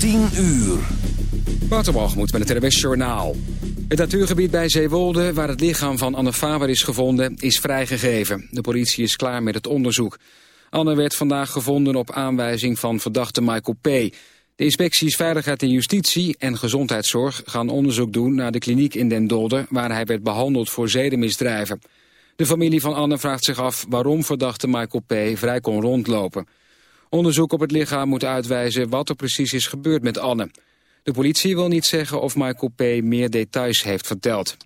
10 uur. Waterbalgemoed met het RWS Journaal. Het natuurgebied bij Zeewolde, waar het lichaam van Anne Faber is gevonden, is vrijgegeven. De politie is klaar met het onderzoek. Anne werd vandaag gevonden op aanwijzing van verdachte Michael P. De inspecties Veiligheid en Justitie en Gezondheidszorg gaan onderzoek doen naar de kliniek in Den Dolder, waar hij werd behandeld voor zedenmisdrijven. De familie van Anne vraagt zich af waarom verdachte Michael P. vrij kon rondlopen. Onderzoek op het lichaam moet uitwijzen wat er precies is gebeurd met Anne. De politie wil niet zeggen of Michael P. meer details heeft verteld.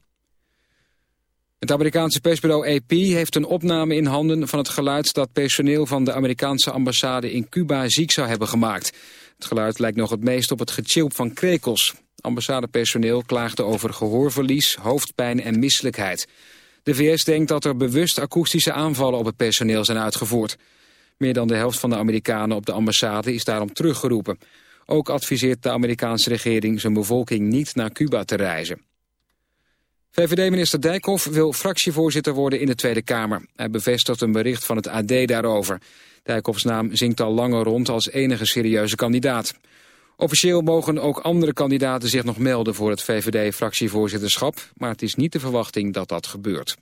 Het Amerikaanse persbureau AP heeft een opname in handen van het geluid dat personeel van de Amerikaanse ambassade in Cuba ziek zou hebben gemaakt. Het geluid lijkt nog het meest op het gechilp van krekels. Ambassadepersoneel klaagde over gehoorverlies, hoofdpijn en misselijkheid. De VS denkt dat er bewust akoestische aanvallen op het personeel zijn uitgevoerd. Meer dan de helft van de Amerikanen op de ambassade is daarom teruggeroepen. Ook adviseert de Amerikaanse regering zijn bevolking niet naar Cuba te reizen. VVD-minister Dijkhoff wil fractievoorzitter worden in de Tweede Kamer. Hij bevestigt een bericht van het AD daarover. Dijkhoffs naam zingt al langer rond als enige serieuze kandidaat. Officieel mogen ook andere kandidaten zich nog melden voor het VVD-fractievoorzitterschap... maar het is niet de verwachting dat dat gebeurt.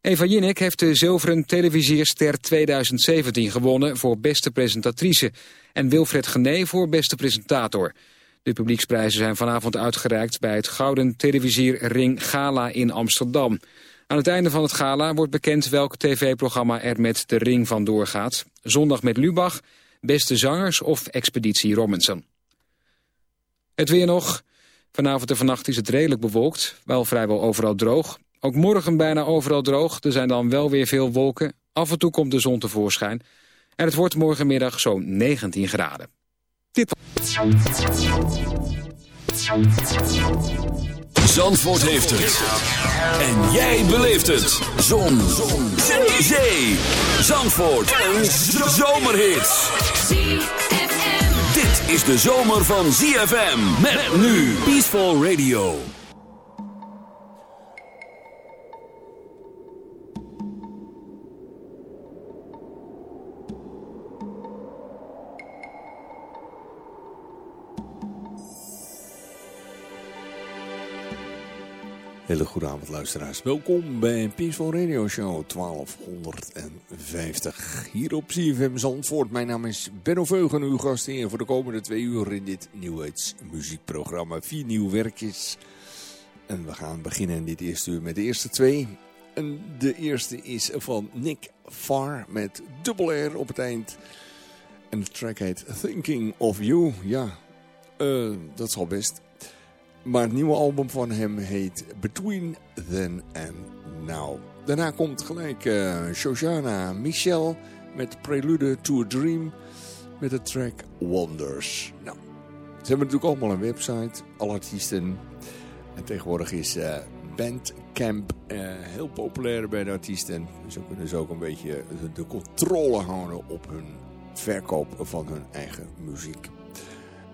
Eva Jinek heeft de zilveren televisierster 2017 gewonnen voor beste presentatrice... en Wilfred Gené voor beste presentator. De publieksprijzen zijn vanavond uitgereikt bij het Gouden Televisierring Gala in Amsterdam. Aan het einde van het gala wordt bekend welk tv-programma er met de ring van doorgaat. Zondag met Lubach, Beste Zangers of Expeditie Robinson. Het weer nog. Vanavond en vannacht is het redelijk bewolkt, wel vrijwel overal droog. Ook morgen bijna overal droog. Er zijn dan wel weer veel wolken. Af en toe komt de zon tevoorschijn. En het wordt morgenmiddag zo'n 19 graden. Dit Zandvoort heeft het. En jij beleeft het. Zon. Zon. Zee. Zandvoort. Een zomerhit. Dit is de zomer van ZFM. Met nu Peaceful Radio. Hele goede avond luisteraars. Welkom bij Peaceful Radio Show 1250 hier op CFM Zandvoort. Mijn naam is Benno Veugen, uw gastheer voor de komende twee uur in dit nieuwheidsmuziekprogramma. Vier nieuwe werkjes. En we gaan beginnen in dit eerste uur met de eerste twee. En de eerste is van Nick Farr met dubbel R op het eind. En de track heet Thinking of You. Ja, uh, dat zal best. Maar het nieuwe album van hem heet Between Then and Now. Daarna komt gelijk uh, Shoshana Michel met Prelude to a Dream met de track Wonders. Nou, ze hebben natuurlijk allemaal een website, alle artiesten. En tegenwoordig is uh, Bandcamp uh, heel populair bij de artiesten. Zo kunnen ze ook een beetje de controle houden op hun verkoop van hun eigen muziek.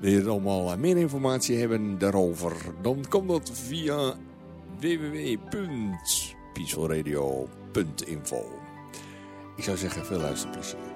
Wil je allemaal meer informatie hebben daarover, dan kan dat via www.peacefulradio.info. Ik zou zeggen, veel luisterplezier.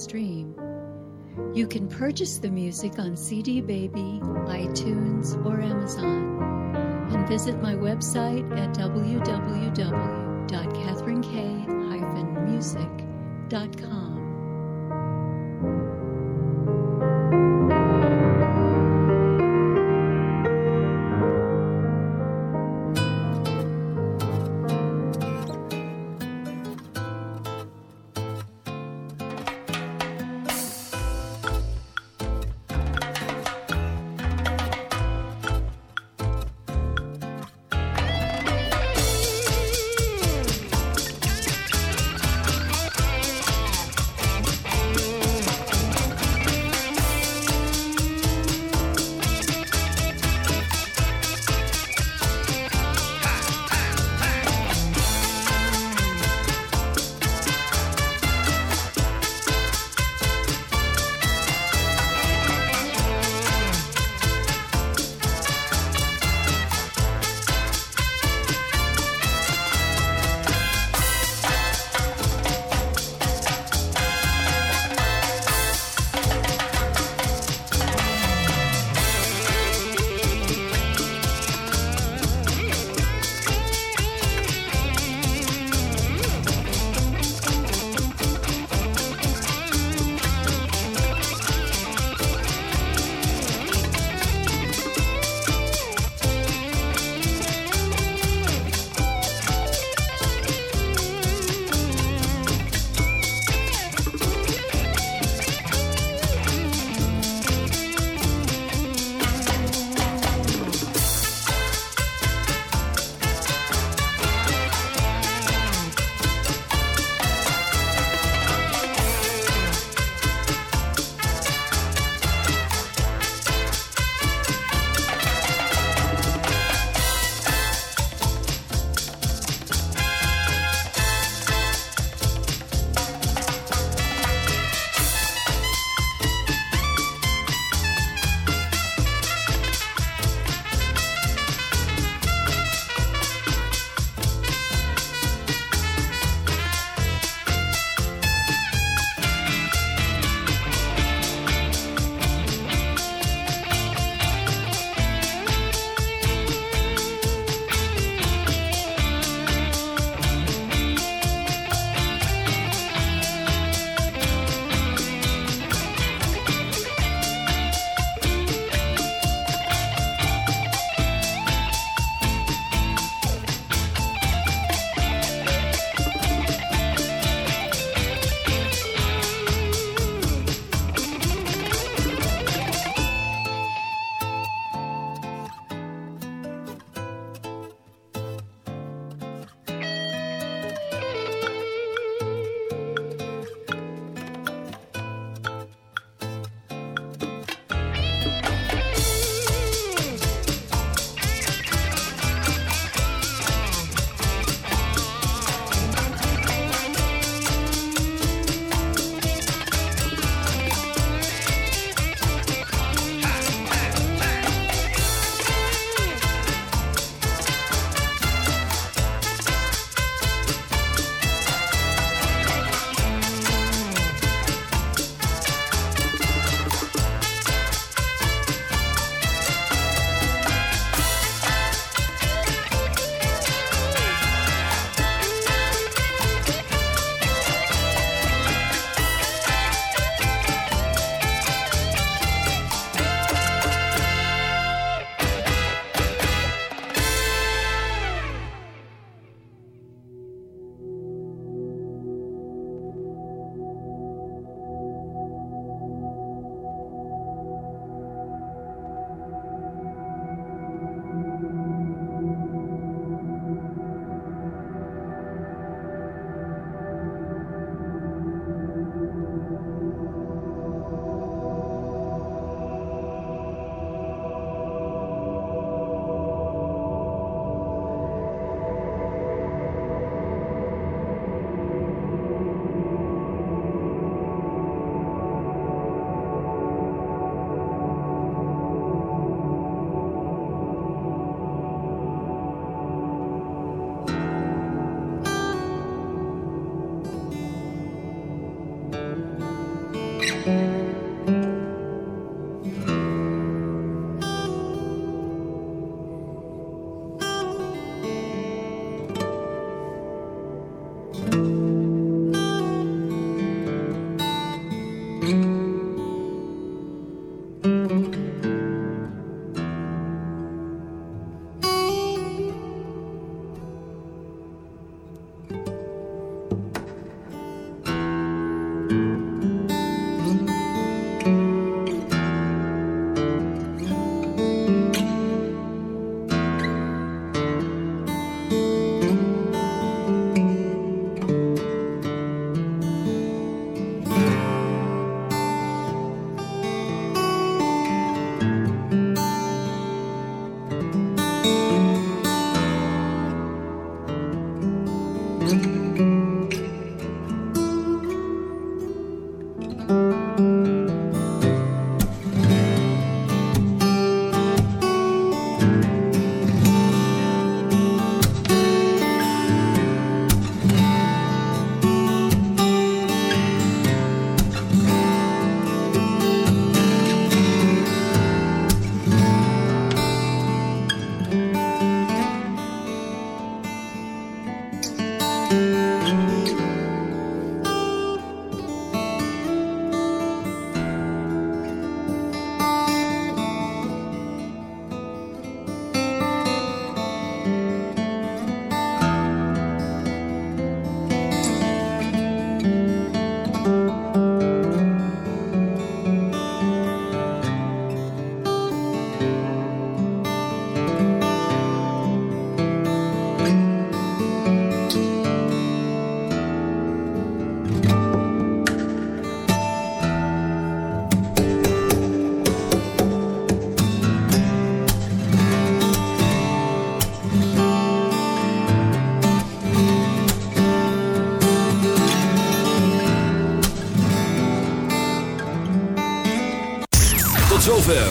Stream. You can purchase the music on CD Baby, iTunes, or Amazon. And visit my website at www.catherinek-music.com.